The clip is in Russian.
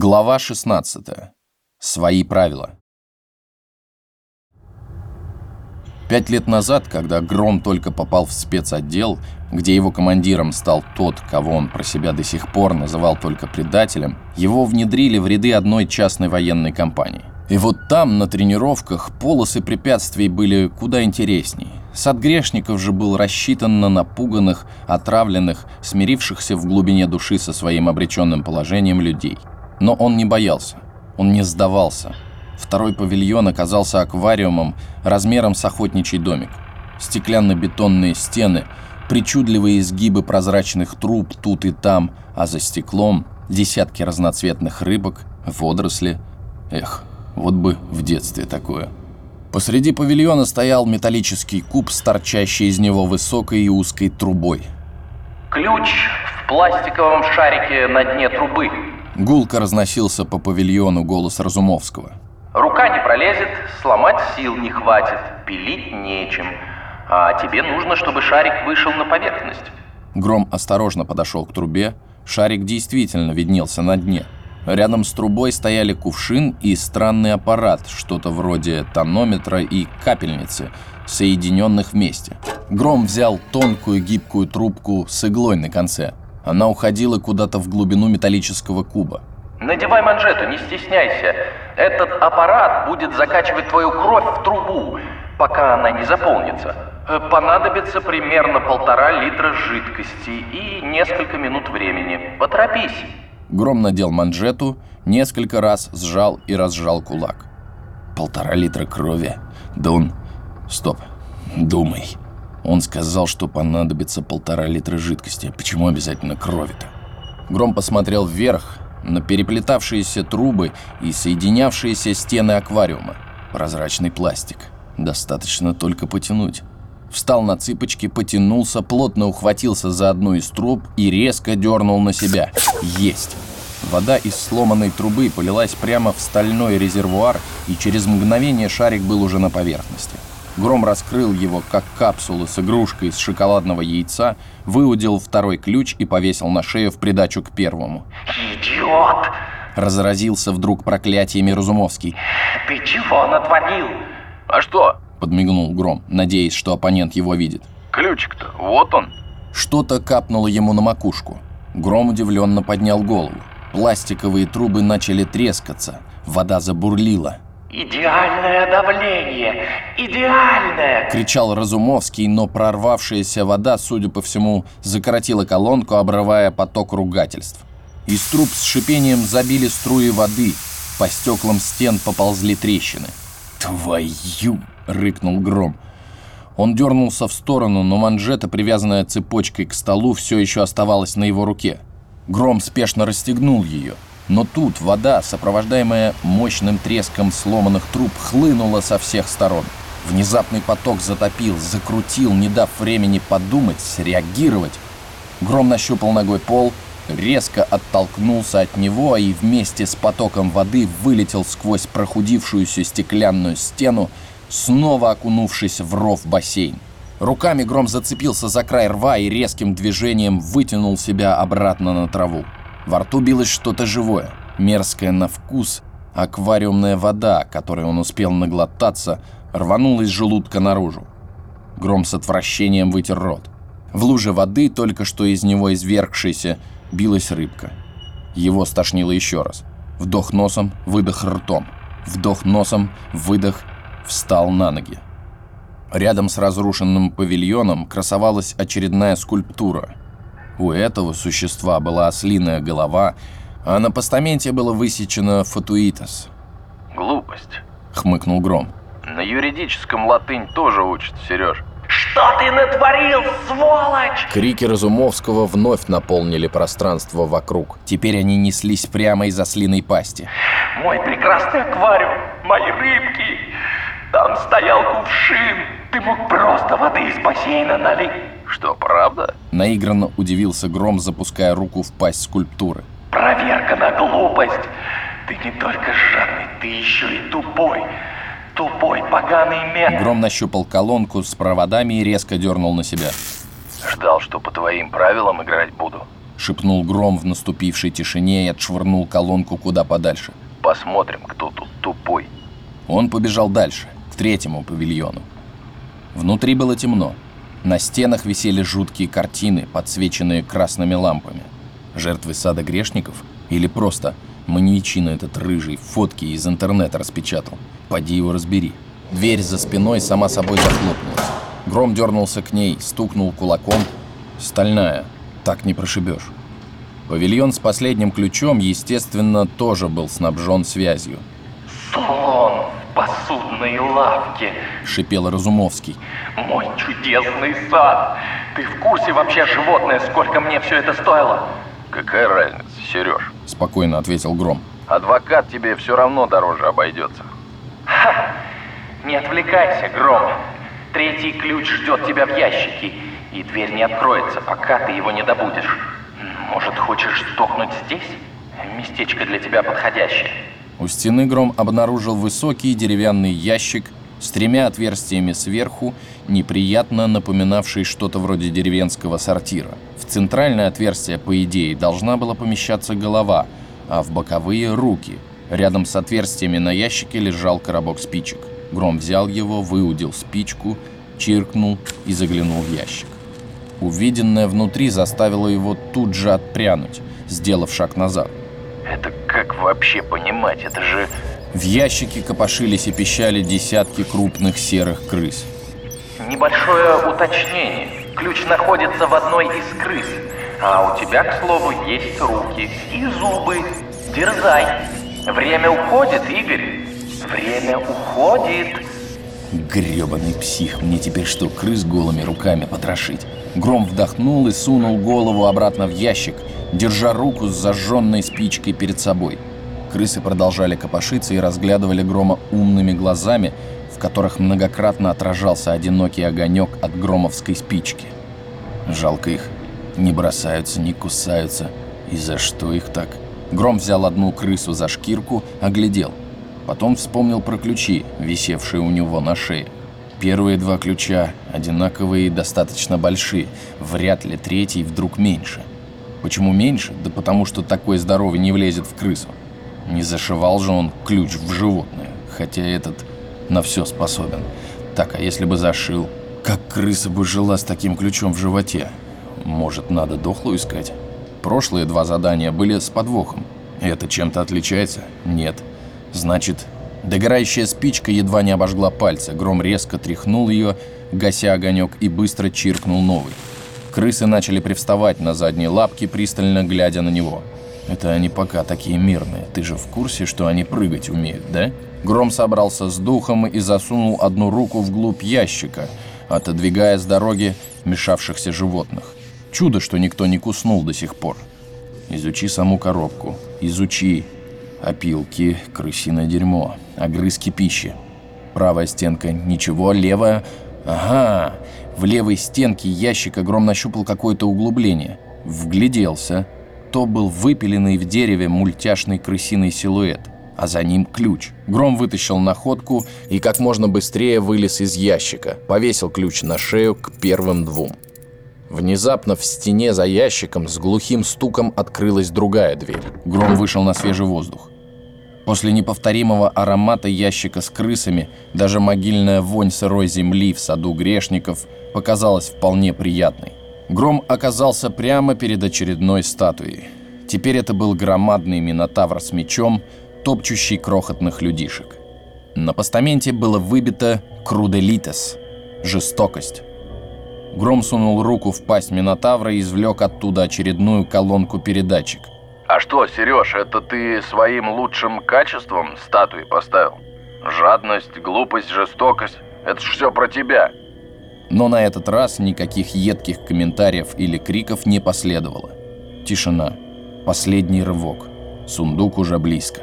Глава 16. Свои правила. Пять лет назад, когда Гром только попал в спецотдел, где его командиром стал тот, кого он про себя до сих пор называл только предателем, его внедрили в ряды одной частной военной компании. И вот там, на тренировках, полосы препятствий были куда интересней. Сад грешников же был рассчитан на напуганных, отравленных, смирившихся в глубине души со своим обреченным положением людей – но он не боялся, он не сдавался. Второй павильон оказался аквариумом размером с охотничий домик. Стеклянно-бетонные стены, причудливые изгибы прозрачных труб тут и там, а за стеклом десятки разноцветных рыбок, водоросли. Эх, вот бы в детстве такое. Посреди павильона стоял металлический куб с торчащей из него высокой и узкой трубой. «Ключ в пластиковом шарике на дне трубы», Гулко разносился по павильону голос Разумовского. «Рука не пролезет, сломать сил не хватит, пилить нечем. А тебе нужно, чтобы шарик вышел на поверхность». Гром осторожно подошел к трубе. Шарик действительно виднелся на дне. Рядом с трубой стояли кувшин и странный аппарат, что-то вроде тонометра и капельницы, соединенных вместе. Гром взял тонкую гибкую трубку с иглой на конце – она уходила куда-то в глубину металлического куба. Надевай манжету, не стесняйся. Этот аппарат будет закачивать твою кровь в трубу, пока она не заполнится. Э, понадобится примерно полтора литра жидкости и несколько минут времени. Поторопись. Гром надел манжету, несколько раз сжал и разжал кулак. Полтора литра крови. Да он... Стоп. Думай. Он сказал, что понадобится полтора литра жидкости. Почему обязательно крови-то? Гром посмотрел вверх на переплетавшиеся трубы и соединявшиеся стены аквариума. Прозрачный пластик. Достаточно только потянуть. Встал на цыпочки, потянулся, плотно ухватился за одну из труб и резко дернул на себя. Есть! Вода из сломанной трубы полилась прямо в стальной резервуар, и через мгновение шарик был уже на поверхности. Гром раскрыл его, как капсулу с игрушкой из шоколадного яйца, выудил второй ключ и повесил на шею в придачу к первому. «Идиот!» Разразился вдруг проклятиями Разумовский. «Ты чего натворил?» «А что?» — подмигнул Гром, надеясь, что оппонент его видит. «Ключик-то, вот он!» Что-то капнуло ему на макушку. Гром удивленно поднял голову. Пластиковые трубы начали трескаться. Вода забурлила. «Идеальное давление! Идеальное!» — кричал Разумовский, но прорвавшаяся вода, судя по всему, закоротила колонку, обрывая поток ругательств. Из труб с шипением забили струи воды, по стеклам стен поползли трещины. «Твою!» — рыкнул Гром. Он дернулся в сторону, но манжета, привязанная цепочкой к столу, все еще оставалась на его руке. Гром спешно расстегнул ее — но тут вода, сопровождаемая мощным треском сломанных труб, хлынула со всех сторон. Внезапный поток затопил, закрутил, не дав времени подумать, среагировать. Гром нащупал ногой пол, резко оттолкнулся от него и вместе с потоком воды вылетел сквозь прохудившуюся стеклянную стену, снова окунувшись в ров бассейн. Руками Гром зацепился за край рва и резким движением вытянул себя обратно на траву. Во рту билось что-то живое, мерзкое на вкус, аквариумная вода, которой он успел наглотаться, рванула из желудка наружу. Гром с отвращением вытер рот. В луже воды, только что из него извергшейся, билась рыбка. Его стошнило еще раз. Вдох носом, выдох ртом. Вдох носом, выдох, встал на ноги. Рядом с разрушенным павильоном красовалась очередная скульптура – у этого существа была ослиная голова, а на постаменте было высечено «фатуитас». «Глупость», — хмыкнул Гром. «На юридическом латынь тоже учат, Сереж». «Что ты натворил, сволочь?» Крики Разумовского вновь наполнили пространство вокруг. Теперь они неслись прямо из ослиной пасти. «Мой прекрасный аквариум, мои рыбки! Там стоял кувшин! Ты мог просто воды из бассейна налить!» «Что, правда?» Наигранно удивился Гром, запуская руку в пасть скульптуры. «Проверка на глупость! Ты не только жадный, ты еще и тупой! Тупой, поганый мент!» Гром нащупал колонку с проводами и резко дернул на себя. «Ждал, что по твоим правилам играть буду?» — шепнул Гром в наступившей тишине и отшвырнул колонку куда подальше. «Посмотрим, кто тут тупой». Он побежал дальше, к третьему павильону. Внутри было темно. На стенах висели жуткие картины, подсвеченные красными лампами. Жертвы сада грешников? Или просто маньячина этот рыжий фотки из интернета распечатал? Поди его разбери. Дверь за спиной сама собой захлопнулась. Гром дернулся к ней, стукнул кулаком. Стальная. Так не прошибешь. Павильон с последним ключом, естественно, тоже был снабжен связью. «Слон в посудной лавке», — шипел Разумовский. «Мой чудесный сад! Ты в курсе вообще, животное, сколько мне все это стоило?» «Какая разница, Сереж?» — спокойно ответил Гром. «Адвокат тебе все равно дороже обойдется». «Ха! Не отвлекайся, Гром. Третий ключ ждет тебя в ящике, и дверь не откроется, пока ты его не добудешь. Может, хочешь сдохнуть здесь? Местечко для тебя подходящее». У стены Гром обнаружил высокий деревянный ящик с тремя отверстиями сверху, неприятно напоминавший что-то вроде деревенского сортира. В центральное отверстие, по идее, должна была помещаться голова, а в боковые — руки. Рядом с отверстиями на ящике лежал коробок спичек. Гром взял его, выудил спичку, чиркнул и заглянул в ящик. Увиденное внутри заставило его тут же отпрянуть, сделав шаг назад. Это как вообще понимать? Это же... В ящике копошились и пищали десятки крупных серых крыс. Небольшое уточнение. Ключ находится в одной из крыс. А у тебя, к слову, есть руки и зубы. Дерзай. Время уходит, Игорь. Время уходит. Гребаный псих, мне теперь что, крыс голыми руками потрошить? Гром вдохнул и сунул голову обратно в ящик, держа руку с зажженной спичкой перед собой. Крысы продолжали копошиться и разглядывали Грома умными глазами, в которых многократно отражался одинокий огонек от громовской спички. Жалко их. Не бросаются, не кусаются. И за что их так? Гром взял одну крысу за шкирку, оглядел. Потом вспомнил про ключи, висевшие у него на шее. Первые два ключа одинаковые и достаточно большие. Вряд ли третий вдруг меньше. Почему меньше? Да потому что такой здоровый не влезет в крысу. Не зашивал же он ключ в животное, хотя этот на все способен. Так, а если бы зашил? Как крыса бы жила с таким ключом в животе? Может, надо дохлую искать? Прошлые два задания были с подвохом. Это чем-то отличается? Нет. Значит, догорающая спичка едва не обожгла пальцы. Гром резко тряхнул ее, гася огонек, и быстро чиркнул новый. Крысы начали привставать на задние лапки, пристально глядя на него. Это они пока такие мирные. Ты же в курсе, что они прыгать умеют, да? Гром собрался с духом и засунул одну руку вглубь ящика, отодвигая с дороги мешавшихся животных. Чудо, что никто не куснул до сих пор. Изучи саму коробку. Изучи. Опилки, крысиное дерьмо, огрызки пищи. Правая стенка ничего, левая... Ага, в левой стенке ящика Гром нащупал какое-то углубление. Вгляделся. То был выпиленный в дереве мультяшный крысиный силуэт, а за ним ключ. Гром вытащил находку и как можно быстрее вылез из ящика, повесил ключ на шею к первым двум. Внезапно в стене за ящиком с глухим стуком открылась другая дверь. Гром вышел на свежий воздух. После неповторимого аромата ящика с крысами даже могильная вонь сырой земли в саду грешников показалась вполне приятной. Гром оказался прямо перед очередной статуей. Теперь это был громадный минотавр с мечом, топчущий крохотных людишек. На постаменте было выбито «Круделитес» — жестокость. Гром сунул руку в пасть Минотавра и извлек оттуда очередную колонку передатчик. «А что, Сереж, это ты своим лучшим качеством статуи поставил? Жадность, глупость, жестокость — это ж все про тебя!» Но на этот раз никаких едких комментариев или криков не последовало. Тишина. Последний рывок. Сундук уже близко.